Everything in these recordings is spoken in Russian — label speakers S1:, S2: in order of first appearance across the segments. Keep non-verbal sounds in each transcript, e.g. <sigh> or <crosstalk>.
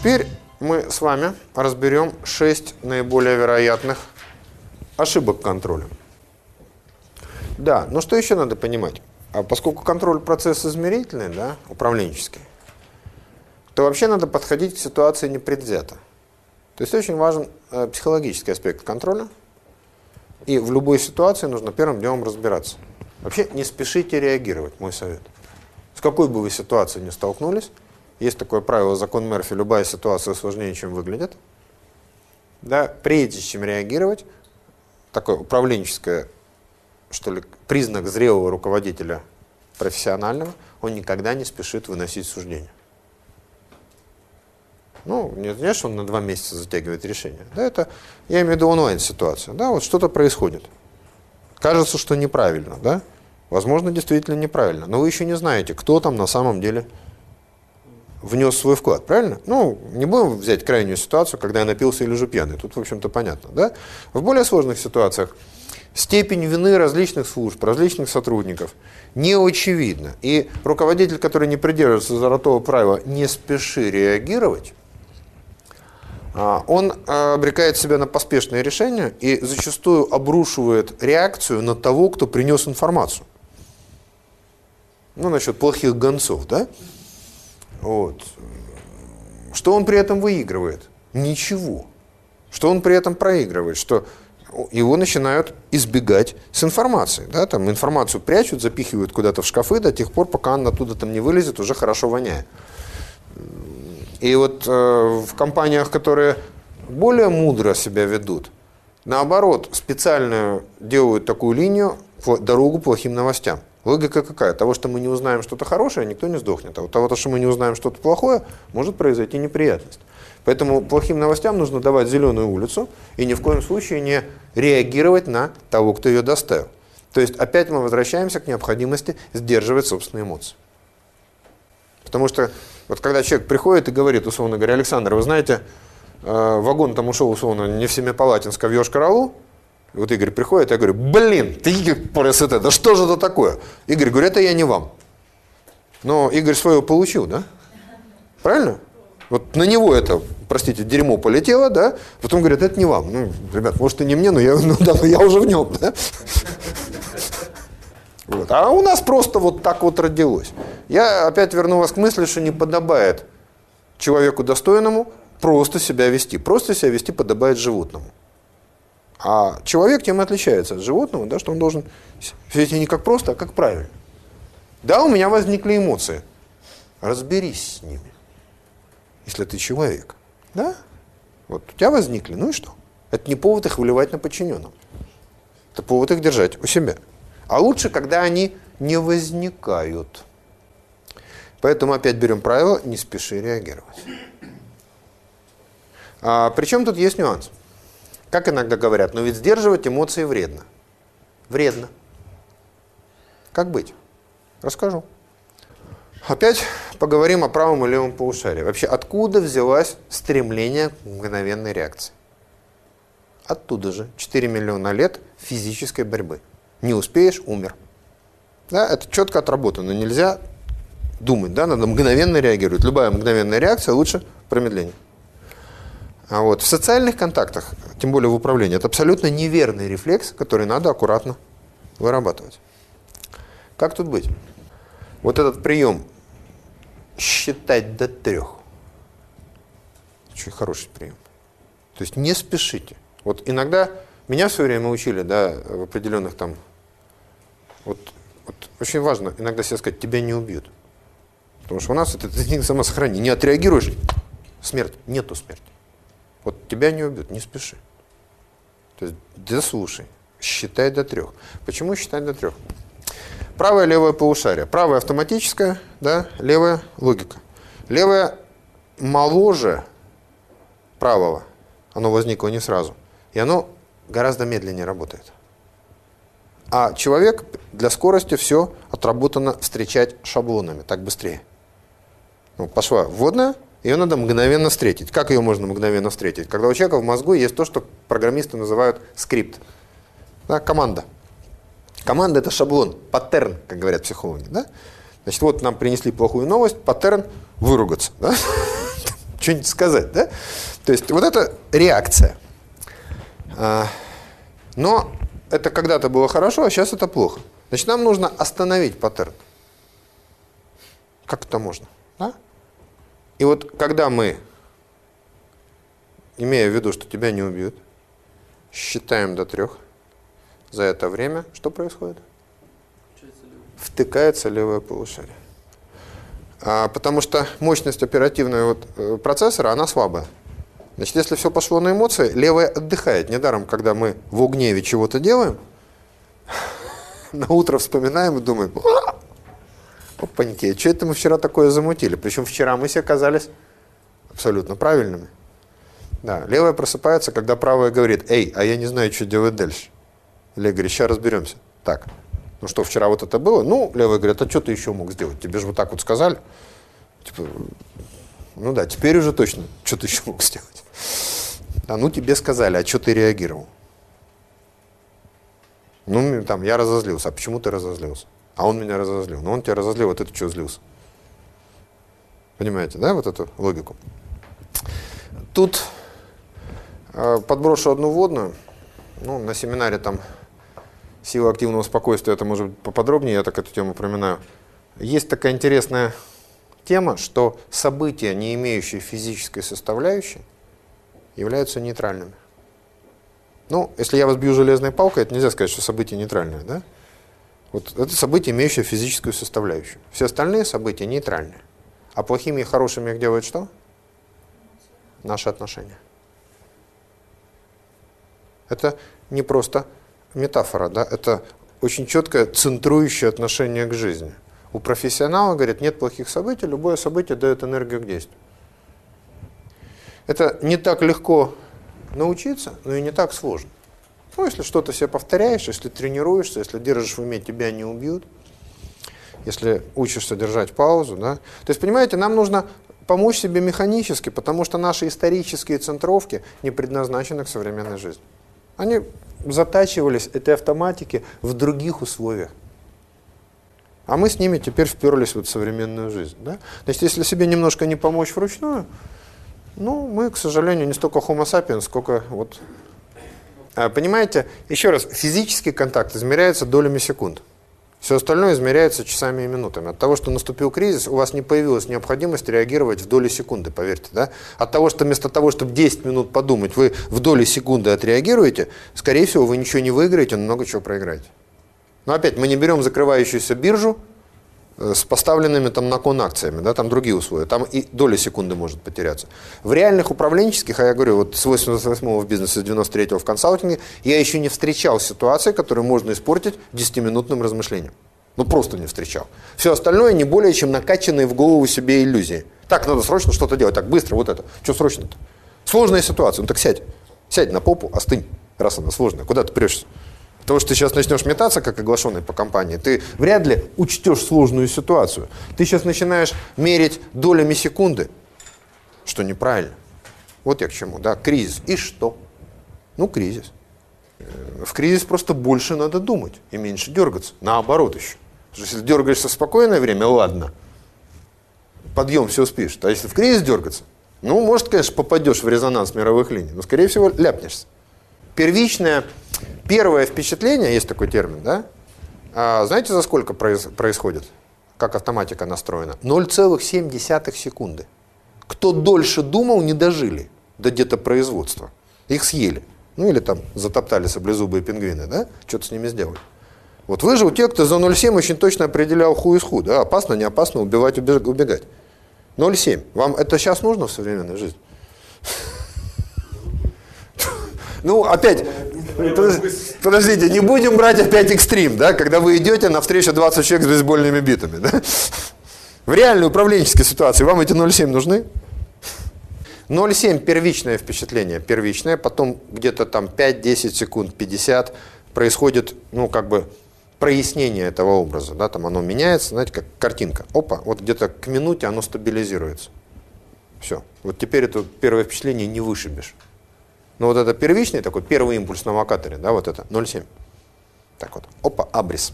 S1: Теперь мы с вами разберем 6 наиболее вероятных ошибок контроля. Да, но что еще надо понимать? А поскольку контроль процесс измерительный, да, управленческий, то вообще надо подходить к ситуации непредвзято. То есть очень важен э, психологический аспект контроля. И в любой ситуации нужно первым делом разбираться. Вообще не спешите реагировать, мой совет. С какой бы вы ситуацией ни столкнулись, есть такое правило, закон Мерфи, любая ситуация сложнее, чем выглядит. Да, прежде чем реагировать, такое управленческое, что ли, признак зрелого руководителя профессионального, он никогда не спешит выносить суждение. Ну, не знаешь, он на два месяца затягивает решение. Да, это, я имею в виду онлайн-ситуация. Да, вот что-то происходит. Кажется, что неправильно, да? Возможно, действительно неправильно. Но вы еще не знаете, кто там на самом деле внес свой вклад, правильно? Ну, не будем взять крайнюю ситуацию, когда я напился и лежу пьяный. Тут, в общем-то, понятно, да? В более сложных ситуациях степень вины различных служб, различных сотрудников не очевидна. И руководитель, который не придерживается золотого правила «не спеши реагировать», а, он а, обрекает себя на поспешное решение и зачастую обрушивает реакцию на того, кто принес информацию. Ну, насчет плохих гонцов, да? Вот. Что он при этом выигрывает? Ничего. Что он при этом проигрывает? Что его начинают избегать с информацией. Да? Там информацию прячут, запихивают куда-то в шкафы до тех пор, пока она оттуда там не вылезет, уже хорошо воняет. И вот э, в компаниях, которые более мудро себя ведут, наоборот, специально делают такую линию, дорогу плохим новостям. Логика какая? Того, что мы не узнаем что-то хорошее, никто не сдохнет. А вот того, что мы не узнаем что-то плохое, может произойти неприятность. Поэтому плохим новостям нужно давать зеленую улицу и ни в коем случае не реагировать на того, кто ее доставил. То есть опять мы возвращаемся к необходимости сдерживать собственные эмоции. Потому что вот когда человек приходит и говорит, условно говоря, Александр, вы знаете, э, вагон там ушел, условно, не в Семипалатинск, а в Йошкар-Олу, вот Игорь приходит, я говорю, блин, ты ПРСТ, да что же это такое? Игорь говорит, это я не вам. Но Игорь свое получил, да? Правильно? Вот на него это, простите, дерьмо полетело, да? Потом говорят, это не вам. Ну, ребят, может и не мне, но я, ну, да, но я уже в нем, да? Вот. А у нас просто вот так вот родилось. Я опять верну вас к мысли, что не подобает человеку достойному просто себя вести. Просто себя вести подобает животному. А человек тем и отличается от животного, да, что он должен себя не как просто, а как правильно. Да, у меня возникли эмоции. Разберись с ними. Если ты человек. Да? Вот у тебя возникли, ну и что? Это не повод их выливать на подчиненном. Это повод их держать у себя. А лучше, когда они не возникают. Поэтому опять берем правило, не спеши реагировать. А, причем тут есть нюанс. Как иногда говорят, но ведь сдерживать эмоции вредно. Вредно. Как быть? Расскажу. Опять поговорим о правом и левом полушарии. Вообще, откуда взялось стремление к мгновенной реакции? Оттуда же. 4 миллиона лет физической борьбы. Не успеешь – умер. Да, это четко отработано. Нельзя думать, да, надо мгновенно реагировать. Любая мгновенная реакция лучше промедления. А вот в социальных контактах, тем более в управлении, это абсолютно неверный рефлекс, который надо аккуратно вырабатывать. Как тут быть? Вот этот прием считать до трех. Очень хороший прием. То есть не спешите. Вот иногда меня в свое время учили, да, в определенных там, вот, вот очень важно иногда себе сказать, тебя не убьют. Потому что у нас это техника самосохранения. Не отреагируешь, смерть, нету смерти. Вот тебя не убьют, не спеши. То есть дослушай, считай до трех. Почему считать до трех? Правое, левое полушарие. Правое автоматическое, да, левое логика. Левое моложе правого. Оно возникло не сразу. И оно гораздо медленнее работает. А человек для скорости все отработано встречать шаблонами, так быстрее. Ну, пошла вводная, ее надо мгновенно встретить. Как ее можно мгновенно встретить? Когда у человека в мозгу есть то, что программисты называют скрипт. Да, команда. Команда – это шаблон, паттерн, как говорят психологи. Да? Значит, вот нам принесли плохую новость, паттерн – выругаться. Да? <laughs> что-нибудь сказать, да? То есть вот это реакция. А, но это когда-то было хорошо, а сейчас это плохо. Значит, нам нужно остановить паттерн. Как это можно? И вот когда мы, имея в виду, что тебя не убьют, считаем до трех, за это время что происходит? Втыкается левое полушарие. А, потому что мощность оперативного вот, э, процессора, она слабая. Значит, если все пошло на эмоции, левое отдыхает. Недаром, когда мы в гневе чего-то делаем, <laughs> на утро вспоминаем и думаем, опаньки, что это мы вчера такое замутили? Причем вчера мы все оказались абсолютно правильными. Да, левая просыпается, когда правая говорит, эй, а я не знаю, что делать дальше. Левая говорит, сейчас разберемся. Так, ну что, вчера вот это было? Ну, левая говорит, а что ты еще мог сделать? Тебе же вот так вот сказали. Типа, ну да, теперь уже точно, что ты еще мог сделать. А ну тебе сказали, а что ты реагировал? Ну, там, я разозлился. А почему ты разозлился? А он меня разозлил. Ну, он тебя разозлил, вот это что злился? Понимаете, да, вот эту логику? Тут э, подброшу одну водную. Ну, на семинаре там сила активного спокойствия, это может быть поподробнее, я так эту тему упоминаю. Есть такая интересная тема, что события, не имеющие физической составляющей, являются нейтральными. Ну, если я вас бью железной палкой, это нельзя сказать, что событие нейтральное, да? Вот это событие, имеющее физическую составляющую. Все остальные события нейтральные. А плохими и хорошими их делает что? Наши отношения. Это не просто метафора, да, это очень четкое центрующее отношение к жизни. У профессионала, говорит, нет плохих событий, любое событие дает энергию к действию. Это не так легко научиться, но и не так сложно. Ну, если что-то себе повторяешь, если тренируешься, если держишь в уме, тебя не убьют, если учишься держать паузу, да. То есть, понимаете, нам нужно помочь себе механически, потому что наши исторические центровки не предназначены к современной жизни. Они затачивались этой автоматики в других условиях. А мы с ними теперь вперлись в современную жизнь. Да? Значит, если себе немножко не помочь вручную, ну, мы, к сожалению, не столько homo sapiens, сколько вот... А, понимаете, еще раз, физический контакт измеряется долями секунд. Все остальное измеряется часами и минутами. От того, что наступил кризис, у вас не появилась необходимость реагировать в доли секунды, поверьте. Да? От того, что вместо того, чтобы 10 минут подумать, вы в доли секунды отреагируете, скорее всего, вы ничего не выиграете, но много чего проиграете. Но опять, мы не берем закрывающуюся биржу, с поставленными там на кон акциями, да, там другие условия, там и доля секунды может потеряться. В реальных управленческих, а я говорю, вот с 88 в бизнесе, с 93 в консалтинге, я еще не встречал ситуации, которые можно испортить 10-минутным размышлением. Ну, просто не встречал. Все остальное не более чем накачанные в голову себе иллюзии. Так, надо срочно что-то делать, так, быстро, вот это. Что срочно-то? Сложная ситуация, ну так сядь. Сядь на попу, остынь, раз она сложная. Куда ты прешься? Потому что ты сейчас начнешь метаться, как оглашенный по компании, ты вряд ли учтешь сложную ситуацию. Ты сейчас начинаешь мерить долями секунды, что неправильно. Вот я к чему, да, кризис. И что? Ну, кризис. Э, в кризис просто больше надо думать и меньше дергаться. Наоборот еще. Потому что если дергаешься в спокойное время, ладно, подъем, все успеешь. А если в кризис дергаться, ну, может, конечно, попадешь в резонанс мировых линий, но, скорее всего, ляпнешься. Первичная Первое впечатление, есть такой термин, да? А знаете, за сколько произ происходит? Как автоматика настроена? 0,7 секунды. Кто дольше думал, не дожили до где-то производства. Их съели. Ну или там затоптали саблезубые пингвины, да? Что-то с ними сделали. Вот выжил те, кто за 0,7 очень точно определял ху из ху, да? Опасно, не опасно, убивать, убегать. 0,7. Вам это сейчас нужно в современной жизни? <laughs> Ну, опять, подождите, не будем брать опять экстрим, да, когда вы идете на встречу 20 человек с бейсбольными битами, да? В реальной управленческой ситуации вам эти 0,7 нужны? 0,7 первичное впечатление, первичное, потом где-то там 5-10 секунд, 50 происходит, ну, как бы прояснение этого образа, да, там оно меняется, знаете, как картинка. Опа, вот где-то к минуте оно стабилизируется. Все. Вот теперь это первое впечатление не вышибешь. Но вот это первичный такой, первый импульс на локаторе, да, вот это, 0,7. Так вот, опа, абрис.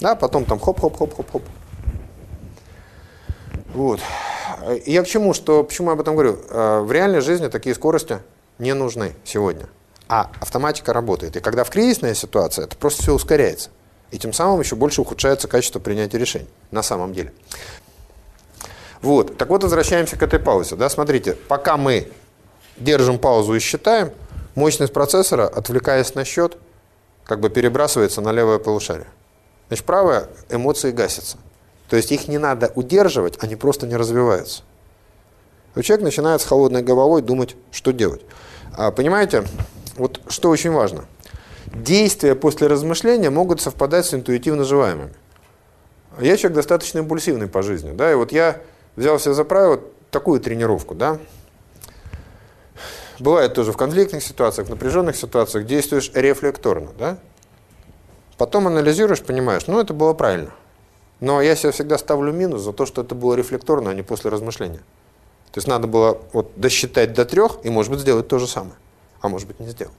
S1: Да, потом там хоп-хоп-хоп-хоп-хоп. Вот. я к чему, что, почему я об этом говорю? Э, в реальной жизни такие скорости не нужны сегодня. А автоматика работает. И когда в кризисная ситуация, это просто все ускоряется. И тем самым еще больше ухудшается качество принятия решений. На самом деле. Вот. Так вот, возвращаемся к этой паузе. Да? Смотрите, пока мы держим паузу и считаем, мощность процессора, отвлекаясь на счет, как бы перебрасывается на левое полушарие. Значит, правое эмоции гасятся. То есть их не надо удерживать, они просто не развиваются. И человек начинает с холодной головой думать, что делать. А, понимаете, вот что очень важно. Действия после размышления могут совпадать с интуитивно желаемыми. Я человек достаточно импульсивный по жизни, да, и вот я взял себе за правило такую тренировку, да. Бывает тоже в конфликтных ситуациях, в напряженных ситуациях действуешь рефлекторно, да. Потом анализируешь, понимаешь, ну это было правильно. Но я себе всегда ставлю минус за то, что это было рефлекторно, а не после размышления. То есть надо было вот досчитать до трех и, может быть, сделать то же самое. А может быть, не сделать.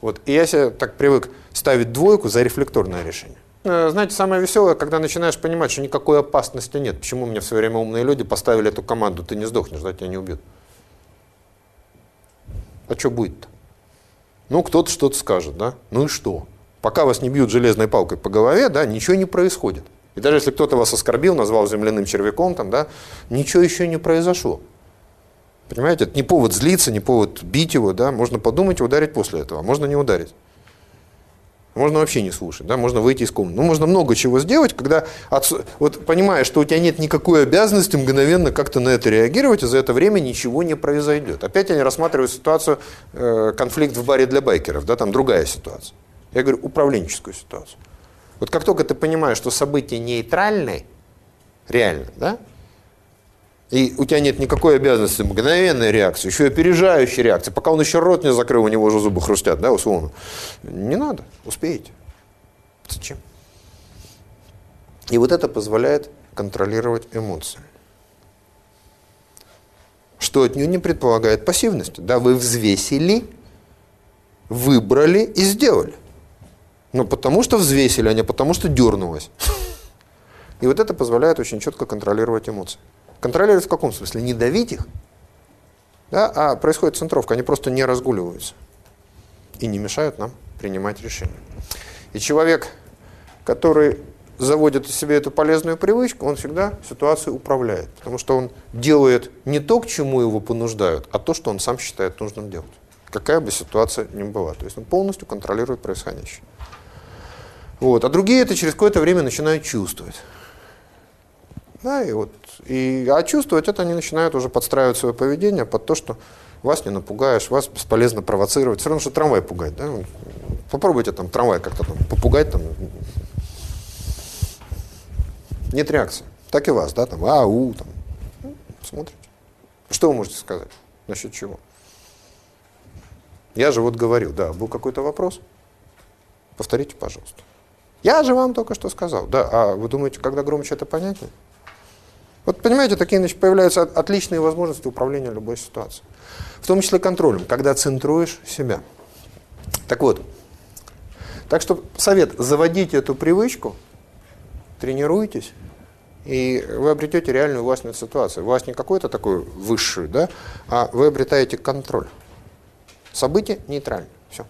S1: Вот. И я себе так привык ставить двойку за рефлекторное решение. Э, знаете, самое веселое, когда начинаешь понимать, что никакой опасности нет. Почему мне все время умные люди поставили эту команду, ты не сдохнешь, да, тебя не убьют. А что будет-то? Ну, кто-то что-то скажет, да? Ну и что? Пока вас не бьют железной палкой по голове, да, ничего не происходит. И даже если кто-то вас оскорбил, назвал земляным червяком, там, да, ничего еще не произошло. Понимаете, это не повод злиться, не повод бить его, да, можно подумать и ударить после этого, а можно не ударить. Можно вообще не слушать, да, можно выйти из комнаты. Ну, можно много чего сделать, когда, отсу... вот понимаешь, что у тебя нет никакой обязанности мгновенно как-то на это реагировать, и за это время ничего не произойдет. Опять они рассматривают ситуацию, э, конфликт в баре для байкеров, да, там другая ситуация. Я говорю, управленческую ситуацию. Вот как только ты понимаешь, что события нейтральные, реально, да, и у тебя нет никакой обязанности мгновенной реакции, еще и опережающей реакции. Пока он еще рот не закрыл, у него уже зубы хрустят, да, условно. Не надо, успеете. Зачем? И вот это позволяет контролировать эмоции. Что от нее не предполагает пассивности. Да, вы взвесили, выбрали и сделали. Но потому что взвесили, а не потому что дернулось. И вот это позволяет очень четко контролировать эмоции. Контролировать в каком смысле? Не давить их, да, а происходит центровка, они просто не разгуливаются и не мешают нам принимать решения. И человек, который заводит в себе эту полезную привычку, он всегда ситуацию управляет, потому что он делает не то, к чему его понуждают, а то, что он сам считает нужным делать. Какая бы ситуация ни была. То есть он полностью контролирует происходящее. Вот. А другие это через какое-то время начинают чувствовать. Да, и вот, и, а чувствовать это они начинают уже подстраивать свое поведение под то, что вас не напугаешь, вас бесполезно провоцировать. Все равно, что трамвай пугать. Да? Попробуйте там трамвай как-то там попугать. Там. Нет реакции. Так и вас, да, там, ау, там. Смотрите. Что вы можете сказать? Насчет чего? Я же вот говорил, да, был какой-то вопрос? Повторите, пожалуйста. Я же вам только что сказал. Да, а вы думаете, когда громче это понятнее? Вот понимаете, такие значит, появляются отличные возможности управления любой ситуацией. В том числе контролем, когда центруешь себя. Так вот, так что совет, заводите эту привычку, тренируйтесь, и вы обретете реальную власть над ситуацией. Власть не какой-то такой высший, да, а вы обретаете контроль. События нейтральны. Все.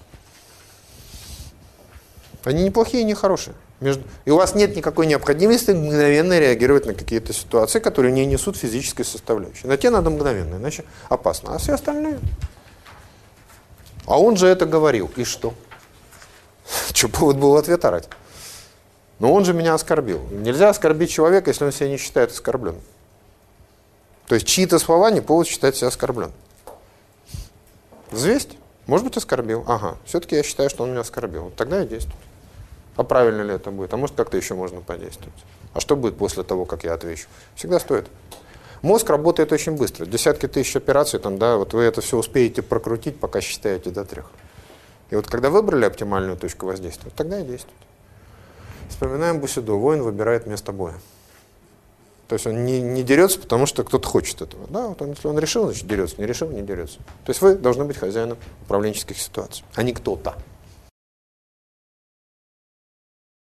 S1: Они не плохие, не хорошие. И у вас нет никакой необходимости мгновенно реагировать на какие-то ситуации, которые не несут физической составляющей. На те надо мгновенно, иначе опасно. А все остальные... А он же это говорил. И что? <laughs> Что повод был ответ орать? Но он же меня оскорбил. Нельзя оскорбить человека, если он себя не считает оскорбленным. То есть чьи-то слова не повод считать себя оскорбленным. Взвесть. Может быть, оскорбил. Ага, все-таки я считаю, что он меня оскорбил. Тогда я действую. А правильно ли это будет? А может, как-то еще можно подействовать? А что будет после того, как я отвечу? Всегда стоит. Мозг работает очень быстро. Десятки тысяч операций, там, да, вот вы это все успеете прокрутить, пока считаете до трех. И вот когда выбрали оптимальную точку воздействия, тогда и действуйте. Вспоминаем Бусидо. Воин выбирает место боя. То есть он не, не дерется, потому что кто-то хочет этого. Да, вот он, если он решил, значит дерется. Не решил, не дерется. То есть вы должны быть хозяином управленческих ситуаций, а не кто-то.